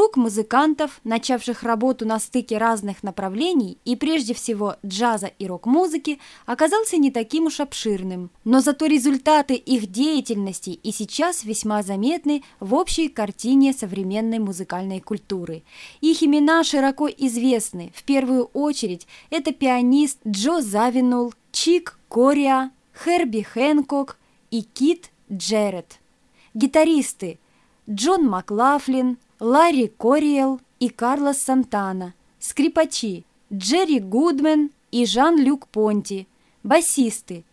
Круг музыкантов, начавших работу на стыке разных направлений и прежде всего джаза и рок-музыки, оказался не таким уж обширным. Но зато результаты их деятельности и сейчас весьма заметны в общей картине современной музыкальной культуры. Их имена широко известны. В первую очередь это пианист Джо Завинул, Чик Кориа, Херби Хэнкок и Кит Джеред. Гитаристы Джон Маклафлин, Ларри Кориэл и Карлос Сантана, скрипачи Джерри Гудмен и Жан-Люк Понти, басисты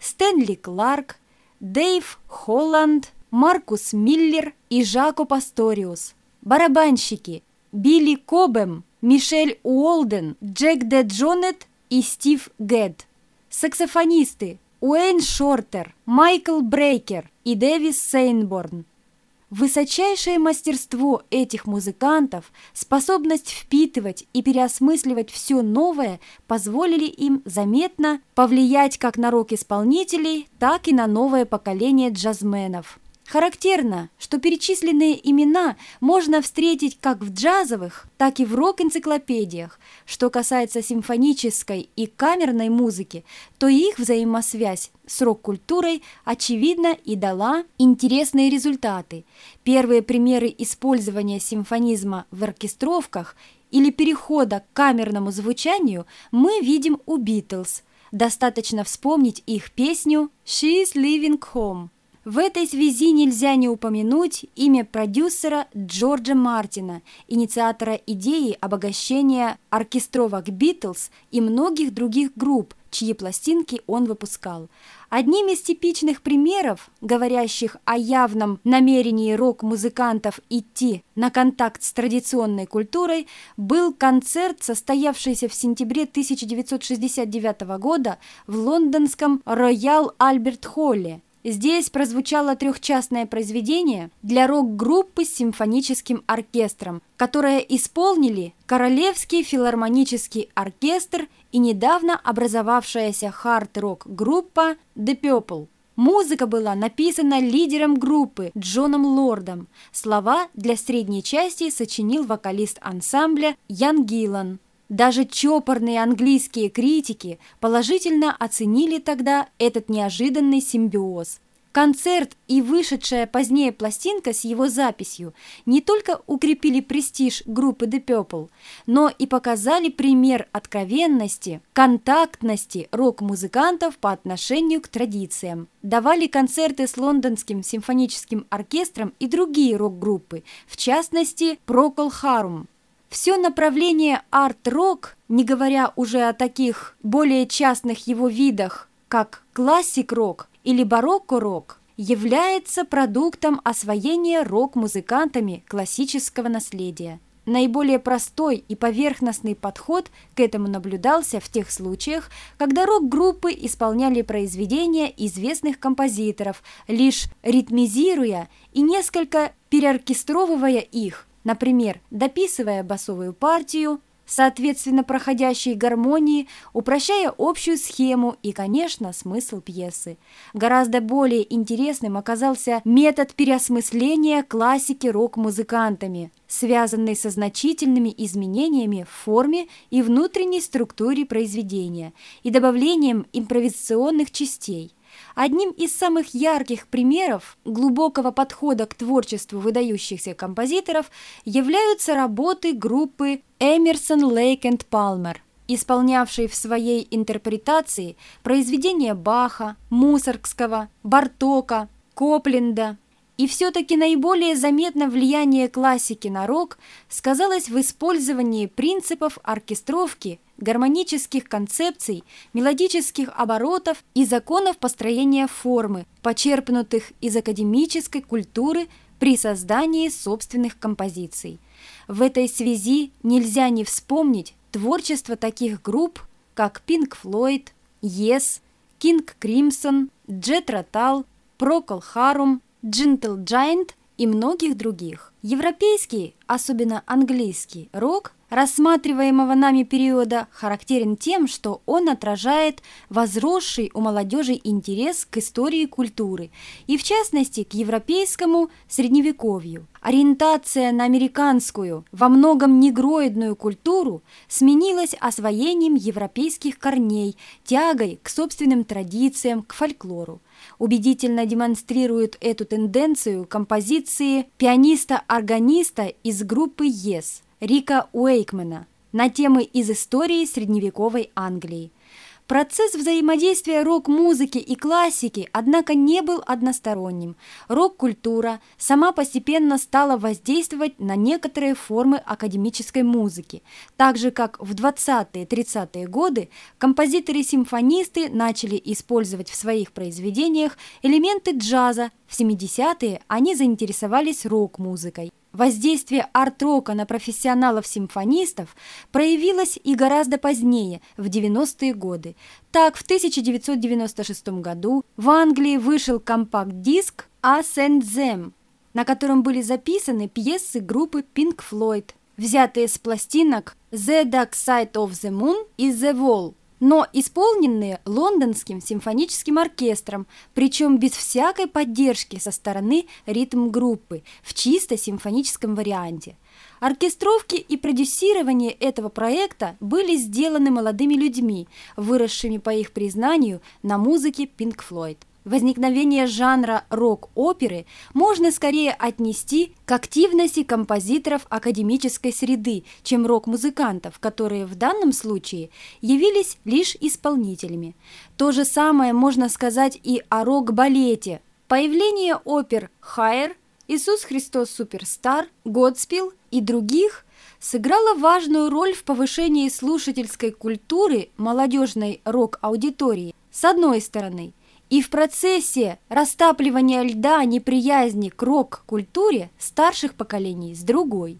Стэнли Кларк, Дэйв Холланд, Маркус Миллер и Жако Пасториус, барабанщики Билли Кобем, Мишель Уолден, Джек ДеДжонетт и Стив Гэд, саксофонисты Уэйн Шортер, Майкл Брекер и Дэвид Сэнборн, Высочайшее мастерство этих музыкантов, способность впитывать и переосмысливать все новое позволили им заметно повлиять как на рок-исполнителей, так и на новое поколение джазменов. Характерно, что перечисленные имена можно встретить как в джазовых, так и в рок-энциклопедиях. Что касается симфонической и камерной музыки, то их взаимосвязь с рок-культурой очевидно и дала интересные результаты. Первые примеры использования симфонизма в оркестровках или перехода к камерному звучанию мы видим у Битлз. Достаточно вспомнить их песню «She's Living Home». В этой связи нельзя не упомянуть имя продюсера Джорджа Мартина, инициатора идеи обогащения оркестровок «Битлз» и многих других групп, чьи пластинки он выпускал. Одним из типичных примеров, говорящих о явном намерении рок-музыкантов идти на контакт с традиционной культурой, был концерт, состоявшийся в сентябре 1969 года в лондонском Роял Альберт Холле – Здесь прозвучало трехчастное произведение для рок-группы с симфоническим оркестром, которое исполнили Королевский филармонический оркестр и недавно образовавшаяся хард-рок-группа The Purple. Музыка была написана лидером группы Джоном Лордом. Слова для средней части сочинил вокалист ансамбля Ян Гиллан. Даже чопорные английские критики положительно оценили тогда этот неожиданный симбиоз. Концерт и вышедшая позднее пластинка с его записью не только укрепили престиж группы The Purple, но и показали пример откровенности, контактности рок-музыкантов по отношению к традициям. Давали концерты с лондонским симфоническим оркестром и другие рок-группы, в частности Procol Harum. Все направление арт-рок, не говоря уже о таких более частных его видах, как классик-рок или барокко-рок, является продуктом освоения рок-музыкантами классического наследия. Наиболее простой и поверхностный подход к этому наблюдался в тех случаях, когда рок-группы исполняли произведения известных композиторов, лишь ритмизируя и несколько переоркестровывая их, Например, дописывая басовую партию, соответственно проходящей гармонии, упрощая общую схему и, конечно, смысл пьесы. Гораздо более интересным оказался метод переосмысления классики рок-музыкантами, связанный со значительными изменениями в форме и внутренней структуре произведения и добавлением импровизационных частей. Одним из самых ярких примеров глубокого подхода к творчеству выдающихся композиторов являются работы группы Эмерсон, Лейк энд Палмер, исполнявшей в своей интерпретации произведения Баха, Мусоргского, Бартока, Копленда, и все-таки наиболее заметно влияние классики на рок сказалось в использовании принципов оркестровки, гармонических концепций, мелодических оборотов и законов построения формы, почерпнутых из академической культуры при создании собственных композиций. В этой связи нельзя не вспомнить творчество таких групп, как Pink Floyd, Yes, King Crimson, Jet Rotal, Procol Harum, Gentle Giant и многих других. Европейский, особенно английский, рок рассматриваемого нами периода характерен тем, что он отражает возросший у молодежи интерес к истории культуры и, в частности, к европейскому средневековью. Ориентация на американскую, во многом негроидную культуру сменилась освоением европейских корней, тягой к собственным традициям, к фольклору. Убедительно демонстрируют эту тенденцию композиции пианиста-органиста из группы «Yes» Рика Уэйкмена на темы из истории средневековой Англии. Процесс взаимодействия рок-музыки и классики, однако, не был односторонним. Рок-культура сама постепенно стала воздействовать на некоторые формы академической музыки, так же, как в 20-30-е годы композиторы-симфонисты начали использовать в своих произведениях элементы джаза, в 70-е они заинтересовались рок-музыкой. Воздействие арт-рока на профессионалов-симфонистов проявилось и гораздо позднее, в 90-е годы. Так, в 1996 году в Англии вышел компакт-диск «Us and Them», на котором были записаны пьесы группы Pink Floyd, взятые с пластинок «The Dark Side of the Moon» и «The Wall», но исполненные лондонским симфоническим оркестром, причем без всякой поддержки со стороны ритм-группы в чисто симфоническом варианте. Оркестровки и продюсирование этого проекта были сделаны молодыми людьми, выросшими по их признанию на музыке Pink Floyd. Возникновение жанра рок-оперы можно скорее отнести к активности композиторов академической среды, чем рок-музыкантов, которые в данном случае явились лишь исполнителями. То же самое можно сказать и о рок-балете. Появление опер «Хайер», «Иисус Христос Суперстар», «Годспил» и других сыграло важную роль в повышении слушательской культуры молодежной рок-аудитории. С одной стороны – и в процессе растапливания льда неприязни к рок-культуре старших поколений с другой.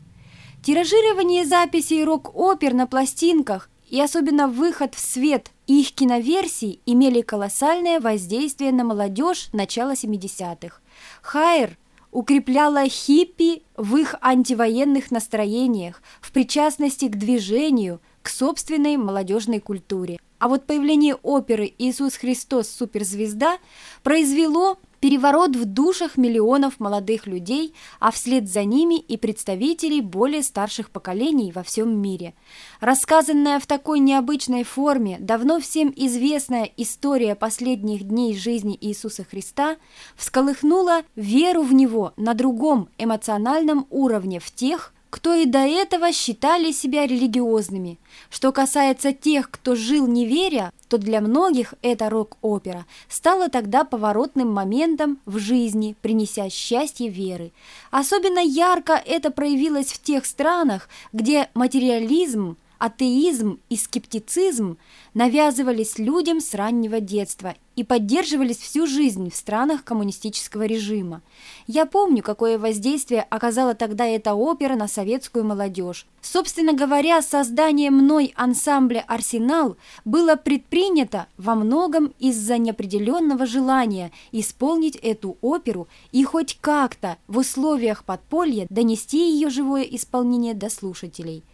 Тиражирование записей рок-опер на пластинках и особенно выход в свет их киноверсий имели колоссальное воздействие на молодежь начала 70-х. Хайер укрепляла хиппи в их антивоенных настроениях, в причастности к движению, к собственной молодежной культуре. А вот появление оперы «Иисус Христос. Суперзвезда» произвело переворот в душах миллионов молодых людей, а вслед за ними и представителей более старших поколений во всем мире. Рассказанная в такой необычной форме, давно всем известная история последних дней жизни Иисуса Христа всколыхнула веру в Него на другом эмоциональном уровне в тех, кто и до этого считали себя религиозными. Что касается тех, кто жил не веря, то для многих эта рок-опера стала тогда поворотным моментом в жизни, принеся счастье веры. Особенно ярко это проявилось в тех странах, где материализм – атеизм и скептицизм навязывались людям с раннего детства и поддерживались всю жизнь в странах коммунистического режима. Я помню, какое воздействие оказала тогда эта опера на советскую молодежь. Собственно говоря, создание мной ансамбля «Арсенал» было предпринято во многом из-за неопределенного желания исполнить эту оперу и хоть как-то в условиях подполья донести ее живое исполнение до слушателей.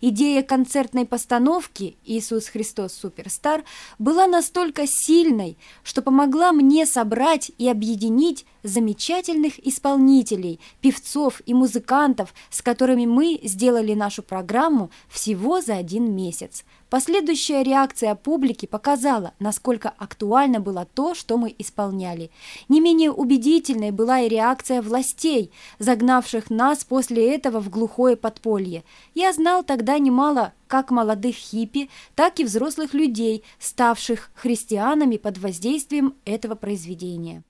Идея концертной постановки «Иисус Христос Суперстар» была настолько сильной, что помогла мне собрать и объединить замечательных исполнителей, певцов и музыкантов, с которыми мы сделали нашу программу всего за один месяц. Последующая реакция публики показала, насколько актуально было то, что мы исполняли. Не менее убедительной была и реакция властей, загнавших нас после этого в глухое подполье. Я знал тогда немало как молодых хиппи, так и взрослых людей, ставших христианами под воздействием этого произведения.